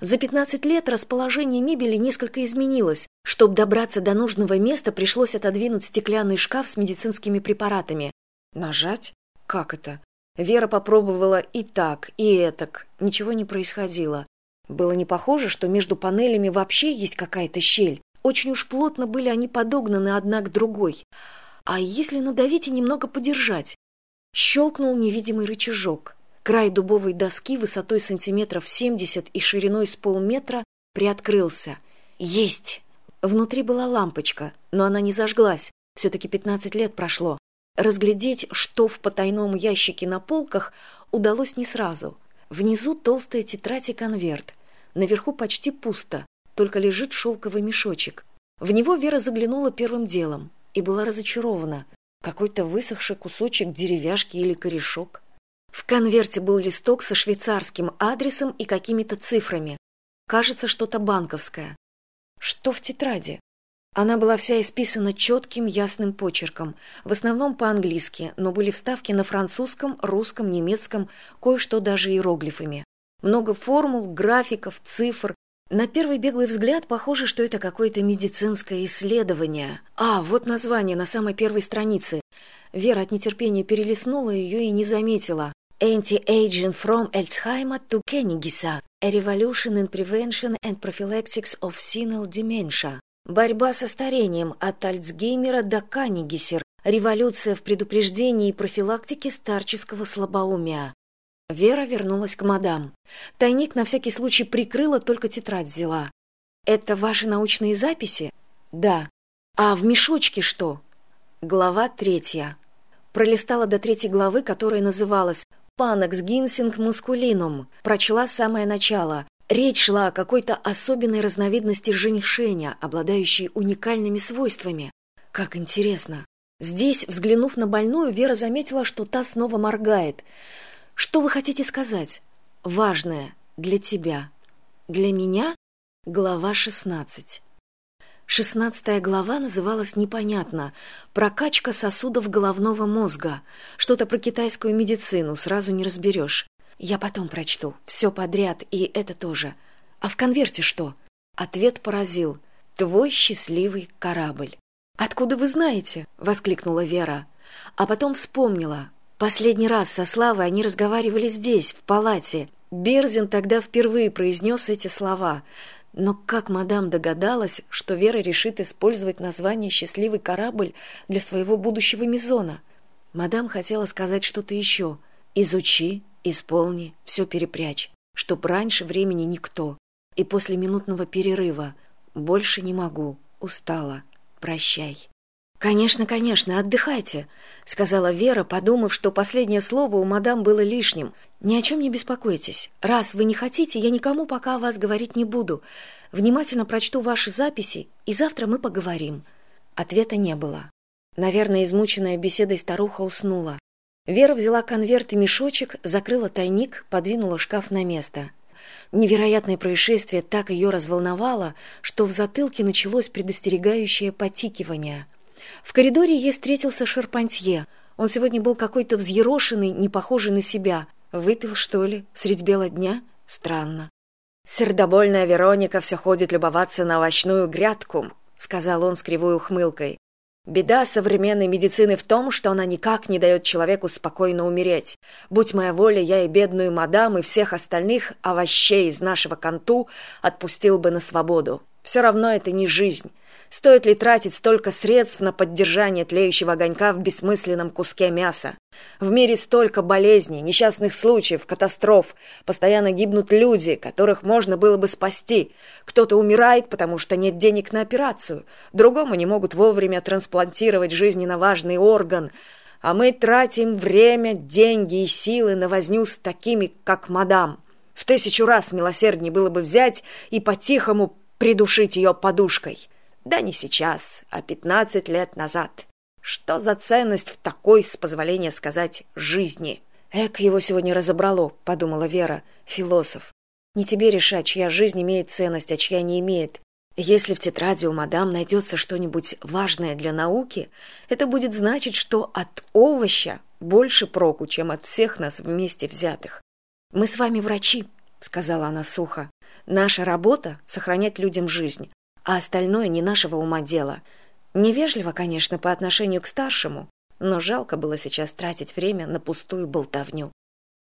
За пятнадцать лет расположение мебели несколько изменилось. Чтобы добраться до нужного места, пришлось отодвинуть стеклянный шкаф с медицинскими препаратами. Нажать? Как это? Вера попробовала и так, и этак. Ничего не происходило. Было не похоже, что между панелями вообще есть какая-то щель. Очень уж плотно были они подогнаны одна к другой. А если надавить и немного подержать? Щелкнул невидимый рычажок. Край дубовой доски высотой сантиметров семьдесят и шириной с полметра приоткрылся. Есть! Внутри была лампочка, но она не зажглась. Все-таки пятнадцать лет прошло. Разглядеть, что в потайном ящике на полках, удалось не сразу. Внизу толстая тетрадь и конверт. Наверху почти пусто, только лежит шелковый мешочек. В него Вера заглянула первым делом и была разочарована. Какой-то высохший кусочек деревяшки или корешок в конверте был листок со швейцарским адресом и какими то цифрами. Кажется что то банковское. Что в тетради? Она была вся исписана четким ясным почерком. В основном по английски но были вставки на французском русском немецком кое что даже иероглифами. Много формул графиков цифр. На первый беглый взгляд похоже что это какое то медицинское исследование. А вот название на самой первой странице. Вера от нетерпения перелистнула ее и не заметила Anti-Aging from Alzheimer to Kennigisa, A Revolution in Prevention and Prophylaxis of Senile Dementia. Борьба со старением от Альцгеймера до Каннигисер. Революция в предупреждении и профилактике старческого слабоумия. Вера вернулась к мадам. Тайник на всякий случай прикрыла, только тетрадь взяла. «Это ваши научные записи?» «Да». «А в мешочке что?» Глава третья. Пролистала до третьей главы, которая называлась панекс гинсинг мускулинум прочла самое начало. Речь шла о какой то особенной разновидности женьшеня обладающей уникальными свойствами. Как интересно. Здесь взглянув на больную вера заметила что та снова моргает. Что вы хотите сказать? Важное для тебя. Для меня глава шестнадцать шестнадцатая глава называлась непонятно прокачка сосудов головного мозга что то про китайскую медицину сразу не разберешь я потом прочту. Все подряд и это тоже. А в конверте что? Ответ поразил. Твой счастливый корабль откуда вы знаете воскликнула вера. А потом вспомнила. Последний раз со славой они разговаривали здесь в палате берзин тогда впервые произнес эти слова но как мадам догадалась что вера решит использовать название счастливый корабль для своего будущего мизона? Мадам хотела сказать что то еще изучи исполни все перепрячь чтоб раньше времени никто. И после минутного перерыва больше не могу устала. Прощай конечно конечно отдыхайте сказала вера подумав что последнее слово у мадам было лишним. Ни о чем не беспокойтесь. Раз вы не хотите я никому пока о вас говорить не буду. Внимательно прочту ваши записи и завтра мы поговорим ответа не было. Наверное измученная беседой старуха уснула. Вера взяла конверт и мешочек закрыла тайник подвинула шкаф на место. Невероятное происшествие так ее разволновало что в затылке началось предостерегающее потикивание в коридоре ей встретился шарпантье. Он сегодня был какой то взъерошенный не похожий на себя. Выпил что ли средь бела дня? Странно. Сердобольная вероника все ходит любоваться на овощную грядку сказал он с кривой ухмылкой. Беда современной медицины в том что она никак не дает человеку спокойно умереть. Будь моя воля я и бедную мадам и всех остальных овощей из нашего канту отпустил бы на свободу. Все равно это не жизнь стоит ли тратить столько средств на поддержание тлеющего огонька в бессмысленном куске мяса? В мире столько болезней несчастных случаев катастроф. Постоянно гибнут люди которых можно было бы спасти. Кто то умирает потому что нет денег на операцию. Другому не могут вовремя трансплантировать жизненно важный орган. А мы тратим время деньги и силы на возню с такими как мадам. В тысячу раз милосерднее было бы взять и по тихому придушить ее подушкой да не сейчас а пятнадцать лет назад. Что за ценность в такой с позволения сказать жизни? Эк его сегодня разобрало подумала вера философ. Не тебе решать чья жизнь имеет ценность а чья не имеет. Если в тетради у мадам найдется что нибудь важное для науки это будет значить что от овоща больше проку чем от всех нас вместе взятых. Мы с вами врачи сказала она сухо. Наша работа сохранять людям жизнь а остальное не нашего ума дело. Невежливо конечно по отношению к старшему но жалко было сейчас тратить время на пустую болтовню